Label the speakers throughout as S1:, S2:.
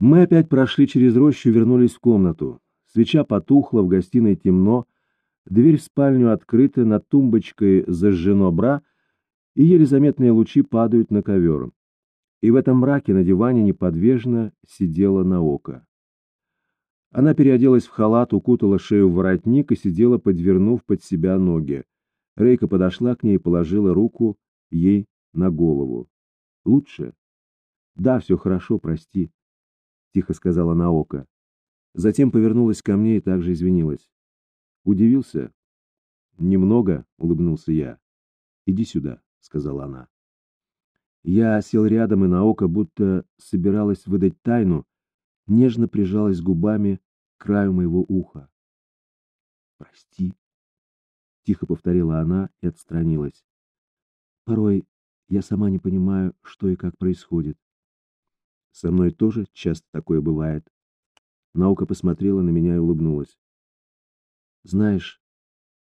S1: Мы опять прошли через рощу вернулись в комнату. Свеча потухла, в гостиной темно, дверь в спальню открыта, над тумбочкой зажжено бра, и еле заметные лучи падают на ковер. И в этом мраке на диване неподвижно сидела Наока. Она переоделась в халат, укутала шею в воротник и сидела, подвернув под себя ноги. Рейка подошла к ней и положила руку ей на голову. «Лучше?» «Да, все хорошо, прости», — тихо сказала Наока. Затем повернулась ко мне и также извинилась. «Удивился?» «Немного», — улыбнулся я. «Иди сюда», — сказала она. Я сел рядом, и Наока будто собиралась выдать тайну, нежно прижалась губами к краю моего уха. «Прости», — тихо повторила она и отстранилась. «Порой я сама не понимаю, что и как происходит. Со мной тоже часто такое бывает». Наука посмотрела на меня и улыбнулась. «Знаешь,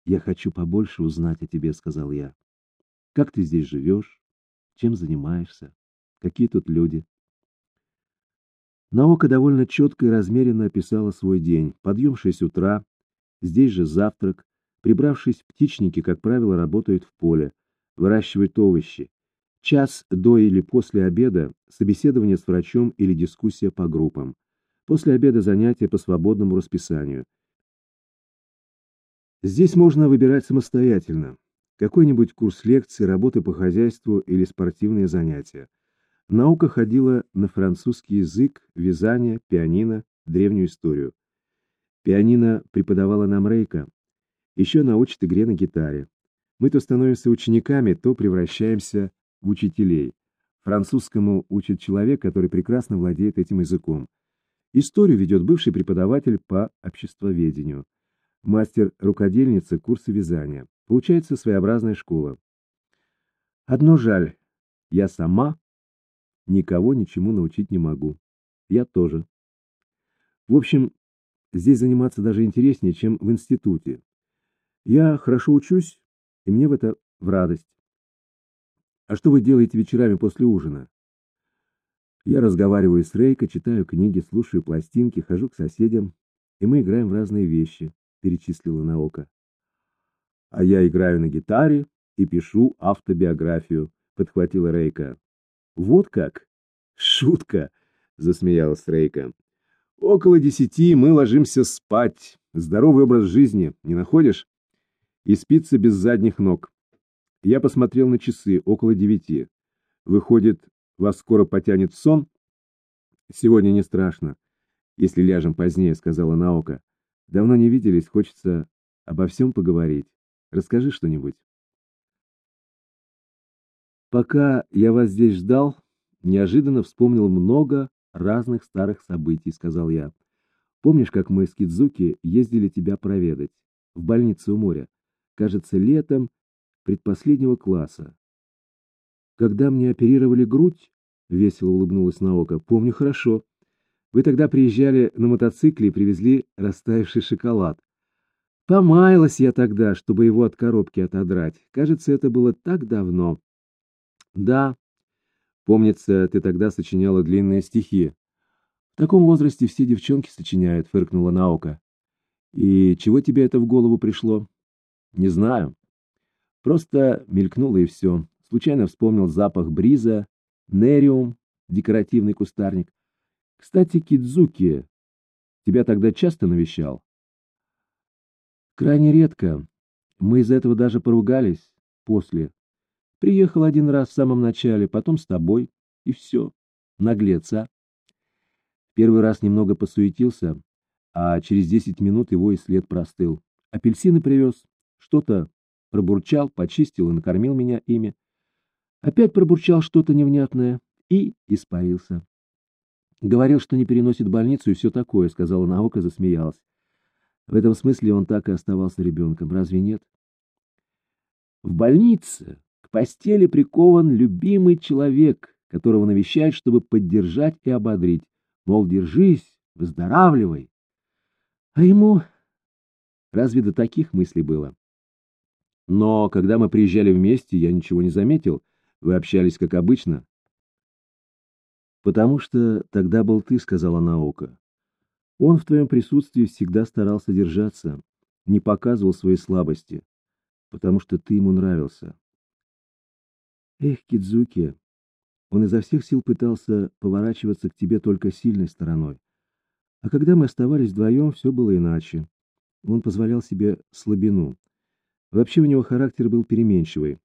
S1: я хочу побольше узнать о тебе», — сказал я. «Как ты здесь живешь? Чем занимаешься? Какие тут люди?» Наука довольно четко и размеренно описала свой день. Подъем шесть утра, здесь же завтрак. Прибравшись, птичники, как правило, работают в поле, выращивают овощи. Час до или после обеда собеседование с врачом или дискуссия по группам. После обеда занятия по свободному расписанию. Здесь можно выбирать самостоятельно. Какой-нибудь курс лекций, работы по хозяйству или спортивные занятия. Наука ходила на французский язык, вязание, пианино, древнюю историю. Пианино преподавала нам Рейка. Еще научит игре на гитаре. Мы то становимся учениками, то превращаемся в учителей. Французскому учит человек, который прекрасно владеет этим языком. Историю ведет бывший преподаватель по обществоведению. Мастер-рукодельница курсы вязания. Получается своеобразная школа. Одно жаль, я сама никого ничему научить не могу. Я тоже. В общем, здесь заниматься даже интереснее, чем в институте. Я хорошо учусь, и мне в это в радость. А что вы делаете вечерами после ужина? Я разговариваю с Рейко, читаю книги, слушаю пластинки, хожу к соседям, и мы играем в разные вещи, перечислила Наока. А я играю на гитаре и пишу автобиографию, подхватила Рейка. Вот как? Шутка, засмеялась Рейка. Около десяти мы ложимся спать. Здоровый образ жизни, не находишь? И спится без задних ног. Я посмотрел на часы, около девяти. Выходит, вас скоро потянет сон? Сегодня не страшно, если ляжем позднее, сказала Наока. Давно не виделись, хочется обо всем поговорить. Расскажи что-нибудь. Пока я вас здесь ждал, неожиданно вспомнил много разных старых событий, сказал я. Помнишь, как мы с Кидзуки ездили тебя проведать? В больницу у моря. Кажется, летом предпоследнего класса. Когда мне оперировали грудь, весело улыбнулась Наока, помню хорошо. Вы тогда приезжали на мотоцикле и привезли растаявший шоколад. Помаялась я тогда, чтобы его от коробки отодрать. Кажется, это было так давно. Да, помнится, ты тогда сочиняла длинные стихи. В таком возрасте все девчонки сочиняют, фыркнула Наука. И чего тебе это в голову пришло? Не знаю. Просто мелькнуло и все. Случайно вспомнил запах бриза, нериум, декоративный кустарник. Кстати, Кидзуки, тебя тогда часто навещал? Крайне редко. Мы из-за этого даже поругались после. Приехал один раз в самом начале, потом с тобой, и все. Наглец, а? Первый раз немного посуетился, а через десять минут его и след простыл. Апельсины привез, что-то пробурчал, почистил и накормил меня ими. Опять пробурчал что-то невнятное и испарился. Говорил, что не переносит больницу и все такое, сказала наука, засмеялась. В этом смысле он так и оставался ребенком, разве нет? В больнице к постели прикован любимый человек, которого навещают, чтобы поддержать и ободрить. Мол, держись, выздоравливай. А ему разве до таких мыслей было? Но когда мы приезжали вместе, я ничего не заметил. Вы общались как обычно. Потому что тогда был ты, сказала Наока. Он в твоем присутствии всегда старался держаться, не показывал своей слабости, потому что ты ему нравился. Эх, Кидзуки, он изо всех сил пытался поворачиваться к тебе только сильной стороной. А когда мы оставались вдвоем, все было иначе. Он позволял себе слабину. Вообще у него характер был переменчивый.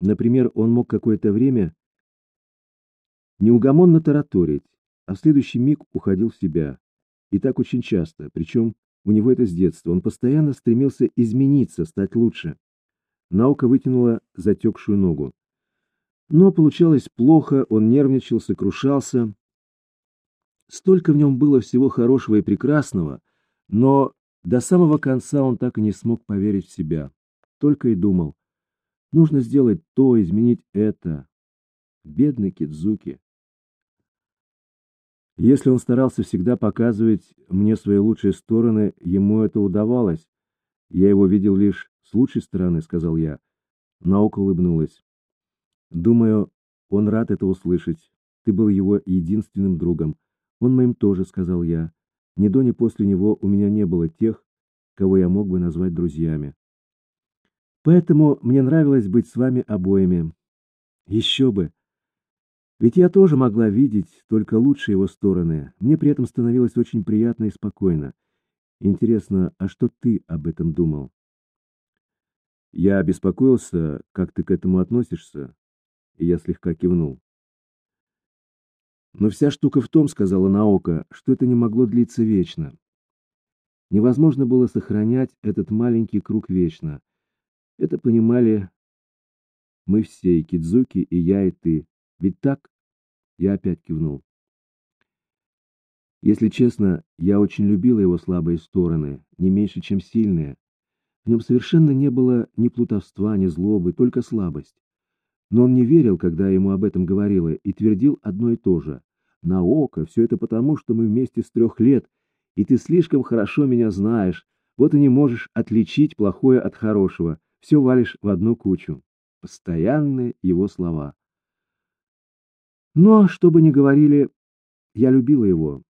S1: Например, он мог какое-то время неугомонно тараторить, а в следующий миг уходил в себя. И так очень часто, причем у него это с детства. Он постоянно стремился измениться, стать лучше. Наука вытянула затекшую ногу. Но получалось плохо, он нервничал, сокрушался. Столько в нем было всего хорошего и прекрасного, но до самого конца он так и не смог поверить в себя. Только и думал, нужно сделать то, изменить это. Бедный Кидзуки. Если он старался всегда показывать мне свои лучшие стороны, ему это удавалось. Я его видел лишь с лучшей стороны, сказал я. Наука улыбнулась. Думаю, он рад это услышать. Ты был его единственным другом. Он моим тоже, сказал я. Ни до, ни после него у меня не было тех, кого я мог бы назвать друзьями. Поэтому мне нравилось быть с вами обоими. Еще бы! Ведь я тоже могла видеть только лучшие его стороны. Мне при этом становилось очень приятно и спокойно. Интересно, а что ты об этом думал? Я беспокоился, как ты к этому относишься, и я слегка кивнул. Но вся штука в том, сказала Наока, что это не могло длиться вечно. Невозможно было сохранять этот маленький круг вечно. Это понимали мы все, и Кидзуки, и я, и ты. Ведь так? Я опять кивнул. Если честно, я очень любила его слабые стороны, не меньше, чем сильные. В нем совершенно не было ни плутовства, ни злобы, только слабость. Но он не верил, когда я ему об этом говорила, и твердил одно и то же. На око, все это потому, что мы вместе с трех лет, и ты слишком хорошо меня знаешь, вот и не можешь отличить плохое от хорошего, все валишь в одну кучу. Постоянные его слова. Но, что бы ни говорили, я любила его.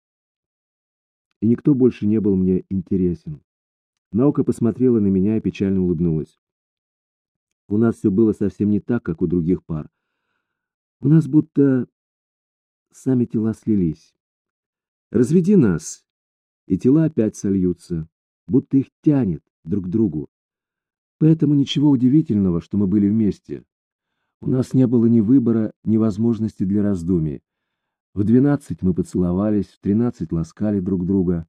S1: И никто больше не был мне интересен. Наука посмотрела на меня и печально улыбнулась. У нас все было совсем не так, как у других пар. У нас будто сами тела слились. Разведи нас, и тела опять сольются, будто их тянет друг к другу. Поэтому ничего удивительного, что мы были вместе. У нас не было ни выбора, ни возможности для раздумий. В двенадцать мы поцеловались, в тринадцать ласкали друг друга.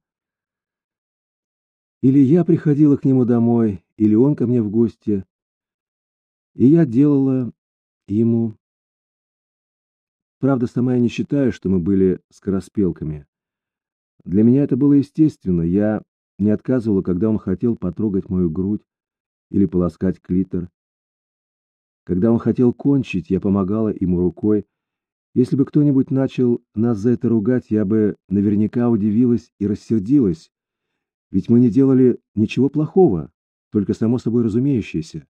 S1: Или я приходила к нему домой, или он ко мне в гости. И я делала ему... Правда, сама я не считаю, что мы были скороспелками. Для меня это было естественно. Я не отказывала, когда он хотел потрогать мою грудь или полоскать клитор. Когда он хотел кончить, я помогала ему рукой. Если бы кто-нибудь начал нас за это ругать, я бы наверняка удивилась и рассердилась. Ведь мы не делали ничего плохого, только само собой разумеющееся.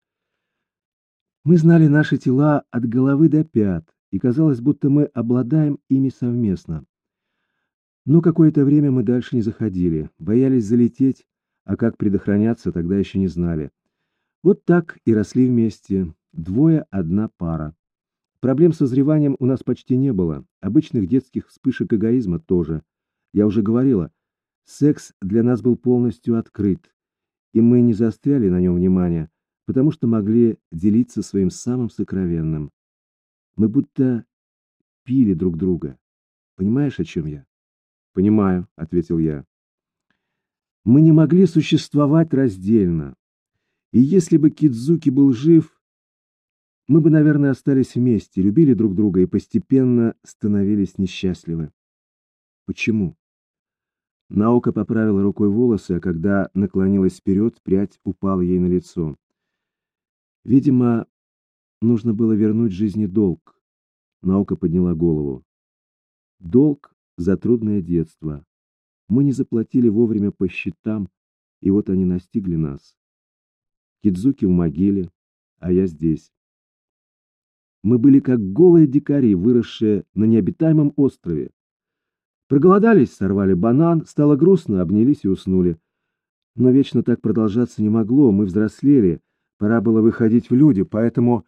S1: Мы знали наши тела от головы до пят, и казалось, будто мы обладаем ими совместно. Но какое-то время мы дальше не заходили, боялись залететь, а как предохраняться, тогда еще не знали. Вот так и росли вместе, Двое – одна пара. Проблем с созреванием у нас почти не было, обычных детских вспышек эгоизма тоже. Я уже говорила, секс для нас был полностью открыт, и мы не заостряли на нем внимания, потому что могли делиться своим самым сокровенным. Мы будто пили друг друга. Понимаешь, о чем я? Понимаю, ответил я. Мы не могли существовать раздельно. И если бы Кидзуки был жив, мы бы, наверное, остались вместе, любили друг друга и постепенно становились несчастливы. Почему? Наука поправила рукой волосы, а когда наклонилась вперед, прядь упала ей на лицо. Видимо, нужно было вернуть жизни долг. Наука подняла голову. Долг за трудное детство. Мы не заплатили вовремя по счетам, и вот они настигли нас. Кидзуки в могиле, а я здесь. Мы были как голые дикари, выросшие на необитаемом острове. Проголодались, сорвали банан, стало грустно, обнялись и уснули. Но вечно так продолжаться не могло, мы взрослели, пора было выходить в люди, поэтому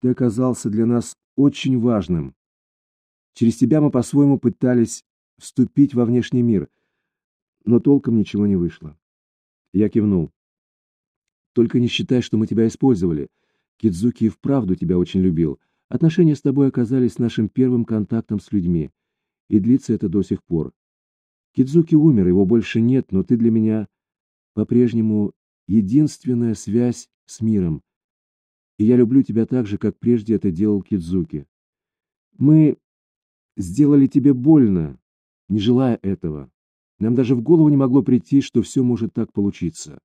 S1: ты оказался для нас очень важным. Через тебя мы по-своему пытались вступить во внешний мир, но толком ничего не вышло. Я кивнул. Только не считай, что мы тебя использовали. Кидзуки и вправду тебя очень любил. Отношения с тобой оказались нашим первым контактом с людьми, и длится это до сих пор. Кидзуки умер, его больше нет, но ты для меня по-прежнему единственная связь с миром, и я люблю тебя так же, как прежде это делал Кидзуки. Мы сделали тебе больно, не желая этого. Нам даже в голову не могло прийти, что все может так получиться.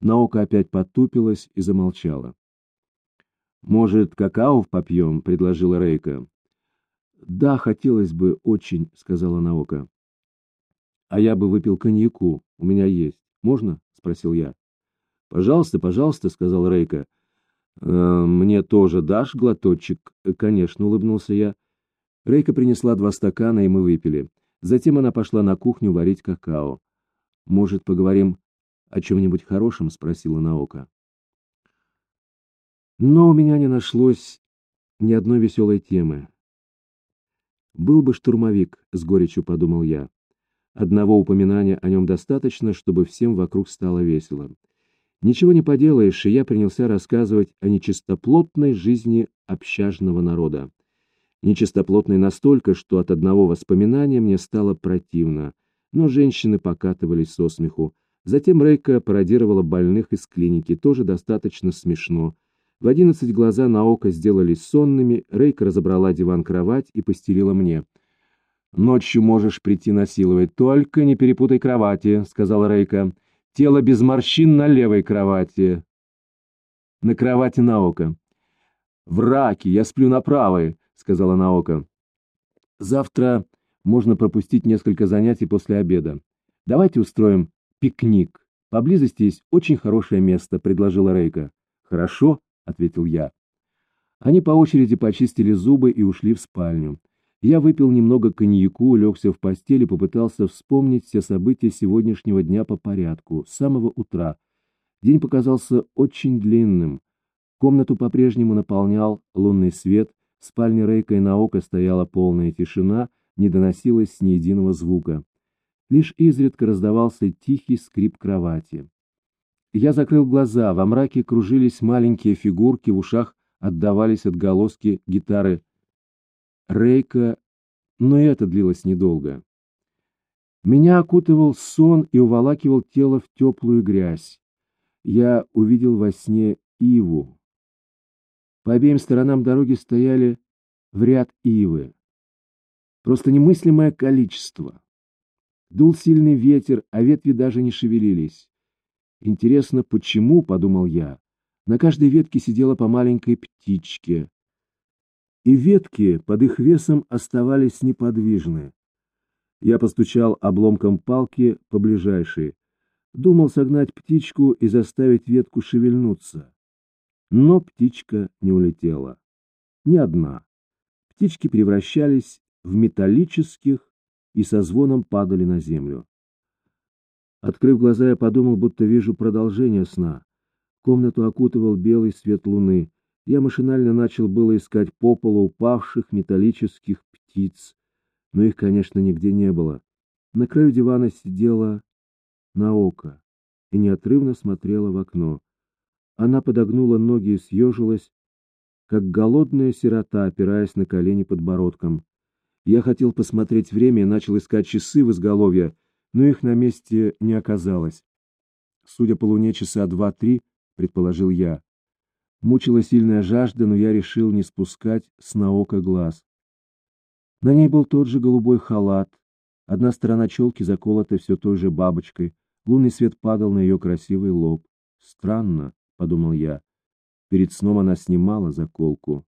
S1: Наука опять потупилась и замолчала. «Может, какао попьем?» — предложила Рейка. «Да, хотелось бы очень», — сказала Наука. «А я бы выпил коньяку, у меня есть. Можно?» — спросил я. «Пожалуйста, пожалуйста», — сказал Рейка. «Э, «Мне тоже дашь глоточек?» «Конечно», — улыбнулся я. Рейка принесла два стакана, и мы выпили. Затем она пошла на кухню варить какао. «Может, поговорим о чем-нибудь хорошем?» — спросила Наока. Но у меня не нашлось ни одной веселой темы. «Был бы штурмовик», — с горечью подумал я. Одного упоминания о нем достаточно, чтобы всем вокруг стало весело. Ничего не поделаешь, и я принялся рассказывать о нечистоплотной жизни общажного народа. Нечистоплотной настолько, что от одного воспоминания мне стало противно, но женщины покатывались со смеху. Затем Рейка пародировала больных из клиники, тоже достаточно смешно. В одиннадцать глаза на око сделались сонными, Рейка разобрала диван-кровать и постелила мне. «Ночью можешь прийти насиловать, только не перепутай кровати», — сказала Рейка. Тело без морщин на левой кровати. На кровати Наока. «В раке, я сплю на правой», — сказала Наока. «Завтра можно пропустить несколько занятий после обеда. Давайте устроим пикник. Поблизости есть очень хорошее место», — предложила Рейка. «Хорошо», — ответил я. Они по очереди почистили зубы и ушли в спальню. Я выпил немного коньяку, легся в постель и попытался вспомнить все события сегодняшнего дня по порядку, с самого утра. День показался очень длинным. Комнату по-прежнему наполнял лунный свет, в спальне Рейка и Наока стояла полная тишина, не доносилось ни единого звука. Лишь изредка раздавался тихий скрип кровати. Я закрыл глаза, во мраке кружились маленькие фигурки, в ушах отдавались отголоски гитары Рейка, но это длилось недолго. Меня окутывал сон и уволакивал тело в теплую грязь. Я увидел во сне иву. По обеим сторонам дороги стояли в ряд ивы. Просто немыслимое количество. Дул сильный ветер, а ветви даже не шевелились. Интересно, почему, — подумал я, — на каждой ветке сидела по маленькой птичке и ветки под их весом оставались неподвижны. Я постучал обломком палки по ближайшей, думал согнать птичку и заставить ветку шевельнуться. Но птичка не улетела. Ни одна. Птички превращались в металлических и со звоном падали на землю. Открыв глаза, я подумал, будто вижу продолжение сна. Комнату окутывал белый свет луны. Я машинально начал было искать по полу упавших металлических птиц, но их, конечно, нигде не было. На краю дивана сидела Наока и неотрывно смотрела в окно. Она подогнула ноги и съежилась, как голодная сирота, опираясь на колени подбородком. Я хотел посмотреть время и начал искать часы в изголовье, но их на месте не оказалось. Судя по луне, часа два-три, предположил я. Мучила сильная жажда, но я решил не спускать с наока глаз. На ней был тот же голубой халат, одна сторона челки заколота все той же бабочкой, лунный свет падал на ее красивый лоб. «Странно», — подумал я, — перед сном она снимала заколку.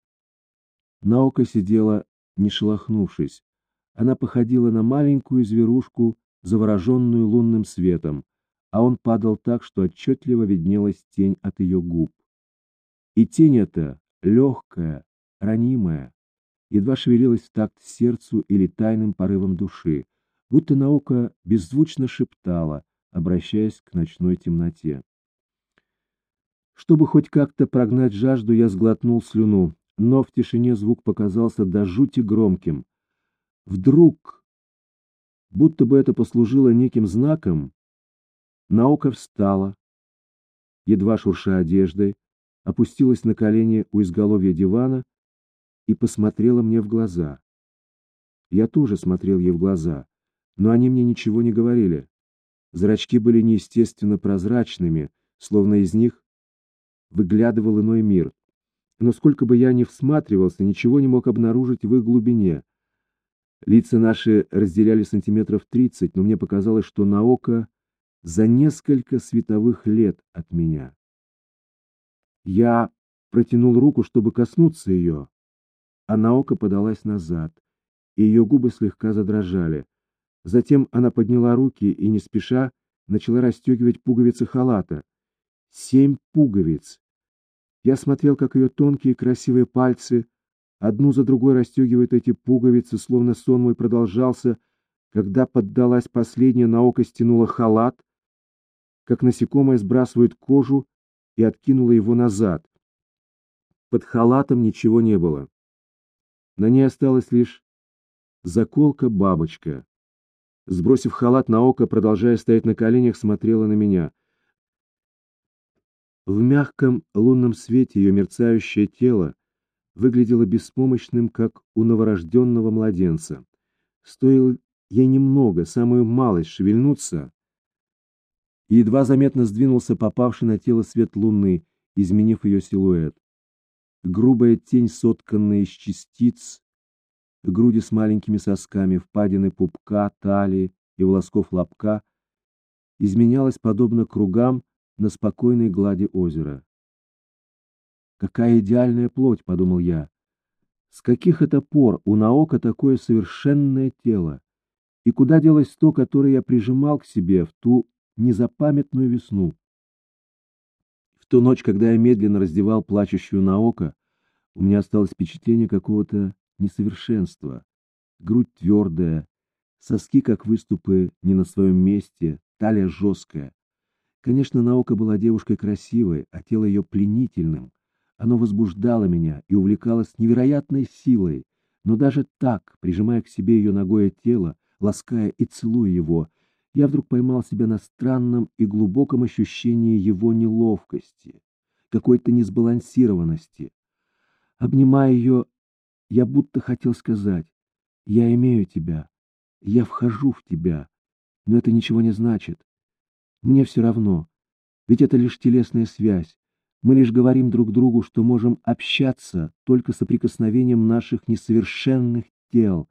S1: Наука сидела, не шелохнувшись. Она походила на маленькую зверушку, завороженную лунным светом, а он падал так, что отчетливо виднелась тень от ее губ. И тень эта, легкая, ранимое, едва шевелилось в такт сердцу или тайным порывом души, будто наука беззвучно шептала, обращаясь к ночной темноте. Чтобы хоть как-то прогнать жажду, я сглотнул слюну, но в тишине звук показался до жути громким. Вдруг, будто бы это послужило неким знаком, наука встала, едва шурша одеждой, опустилась на колени у изголовья дивана и посмотрела мне в глаза. Я тоже смотрел ей в глаза, но они мне ничего не говорили. Зрачки были неестественно прозрачными, словно из них выглядывал иной мир. Но сколько бы я ни всматривался, ничего не мог обнаружить в их глубине. Лица наши разделяли сантиметров тридцать, но мне показалось, что на око за несколько световых лет от меня. Я протянул руку, чтобы коснуться ее, а Наока подалась назад, и ее губы слегка задрожали. Затем она подняла руки и, не спеша, начала расстегивать пуговицы халата. Семь пуговиц. Я смотрел, как ее тонкие красивые пальцы одну за другой расстегивают эти пуговицы, словно сон мой продолжался, когда поддалась последняя, Наока стянула халат, как насекомое сбрасывает кожу и откинула его назад. Под халатом ничего не было. На ней осталась лишь заколка-бабочка. Сбросив халат на око, продолжая стоять на коленях, смотрела на меня. В мягком лунном свете ее мерцающее тело выглядело беспомощным, как у новорожденного младенца. Стоило ей немного, самую малость, шевельнуться, и едва заметно сдвинулся попавший на тело свет луны, изменив ее силуэт. Грубая тень, сотканная из частиц, груди с маленькими сосками, впадины пупка, талии и волосков лобка, изменялась подобно кругам на спокойной глади озера. «Какая идеальная плоть!» — подумал я. «С каких это пор у Наока такое совершенное тело? И куда делось то, которое я прижимал к себе в ту незапамятную весну. В ту ночь, когда я медленно раздевал плачущую Наока, у меня осталось впечатление какого-то несовершенства. Грудь твердая, соски, как выступы, не на своем месте, талия жесткая. Конечно, Наока была девушкой красивой, а тело ее пленительным. Оно возбуждало меня и увлекало с невероятной силой, но даже так, прижимая к себе ее ногое тело, лаская и целуя его, я вдруг поймал себя на странном и глубоком ощущении его неловкости, какой-то несбалансированности. Обнимая ее, я будто хотел сказать, «Я имею тебя, я вхожу в тебя, но это ничего не значит. Мне все равно, ведь это лишь телесная связь. Мы лишь говорим друг другу, что можем общаться только соприкосновением наших несовершенных тел,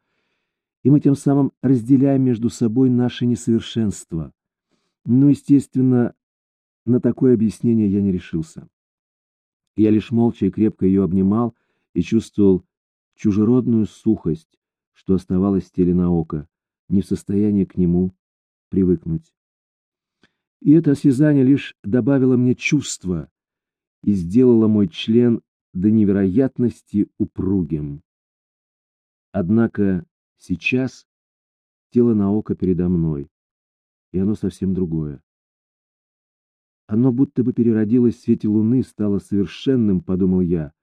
S1: и мы тем самым разделяем между собой наши несовершенства. Но, естественно, на такое объяснение я не решился. Я лишь молча и крепко ее обнимал и чувствовал чужеродную сухость, что оставалась в теле на око, не в состоянии к нему привыкнуть. И это осязание лишь добавило мне чувства и сделало мой член до невероятности упругим. Однако Сейчас тело на око передо мной, и оно совсем другое. Оно будто бы переродилось в свете луны, стало совершенным, подумал я.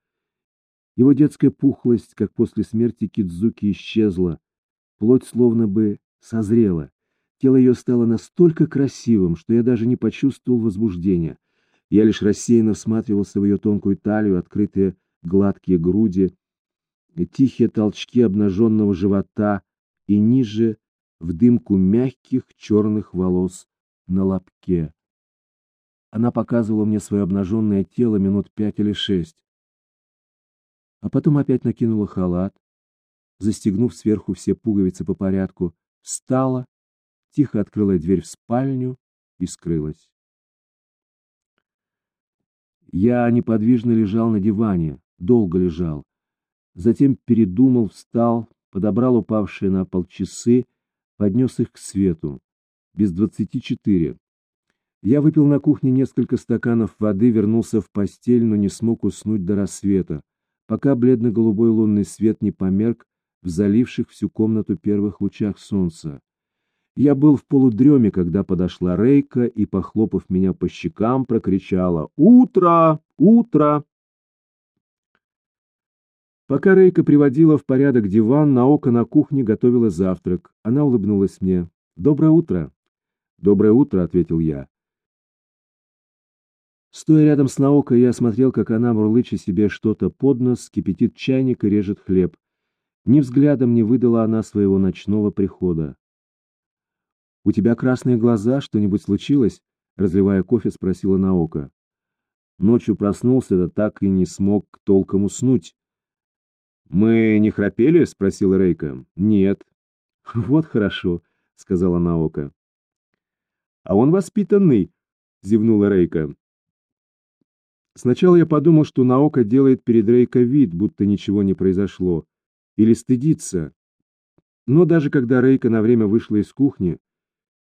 S1: Его детская пухлость, как после смерти Кидзуки, исчезла, плоть словно бы созрела. Тело ее стало настолько красивым, что я даже не почувствовал возбуждения. Я лишь рассеянно всматривался в ее тонкую талию, открытые гладкие груди, тихие толчки обнаженного живота и ниже в дымку мягких черных волос на лобке. Она показывала мне свое обнаженное тело минут пять или шесть. А потом опять накинула халат, застегнув сверху все пуговицы по порядку, встала, тихо открыла дверь в спальню и скрылась. Я неподвижно лежал на диване, долго лежал, Затем передумал, встал, подобрал упавшие на пол часы, поднес их к свету. Без двадцати четыре. Я выпил на кухне несколько стаканов воды, вернулся в постель, но не смог уснуть до рассвета. пока бледно-голубой лунный свет не померк в заливших всю комнату первых лучах солнца. Я был в полудреме, когда подошла Рейка и, похлопав меня по щекам, прокричала «Утро! Утро!». Пока Рейка приводила в порядок диван, Наока на кухне готовила завтрак. Она улыбнулась мне. «Доброе утро!» «Доброе утро!» — ответил я. Стоя рядом с Наокой, я смотрел, как она, мурлыча себе что-то под нос, кипятит чайник и режет хлеб. Ни взглядом не выдала она своего ночного прихода. «У тебя красные глаза, что-нибудь случилось?» Разливая кофе, спросила Наока. Ночью проснулся, да так и не смог толком уснуть. «Мы не храпели?» — спросила Рейка. «Нет». «Вот хорошо», — сказала Наока. «А он воспитанный», — зевнула Рейка. Сначала я подумал, что Наока делает перед Рейка вид, будто ничего не произошло, или стыдится. Но даже когда Рейка на время вышла из кухни,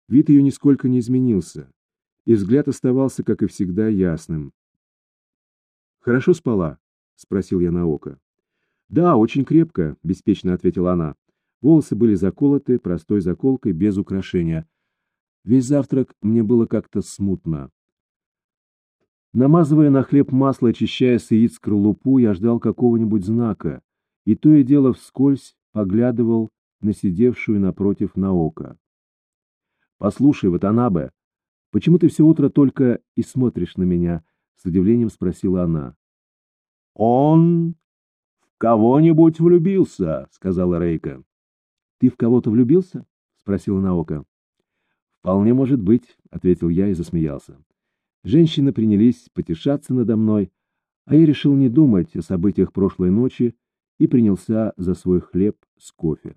S1: вид ее нисколько не изменился, и взгляд оставался, как и всегда, ясным. «Хорошо спала?» — спросил я Наока. «Да, очень крепко», — беспечно ответила она. Волосы были заколоты простой заколкой, без украшения. Весь завтрак мне было как-то смутно. Намазывая на хлеб масло, очищая с яиц скорлупу, я ждал какого-нибудь знака, и то и дело вскользь поглядывал на сидевшую напротив Наока. «Послушай, Ватанабе, почему ты все утро только и смотришь на меня?» — с удивлением спросила она. «Он в кого-нибудь влюбился», — сказала Рейка. «Ты в кого-то влюбился?» — спросила Наока. «Вполне может быть», — ответил я и засмеялся. Женщины принялись потешаться надо мной, а я решил не думать о событиях прошлой ночи и принялся за свой хлеб с кофе.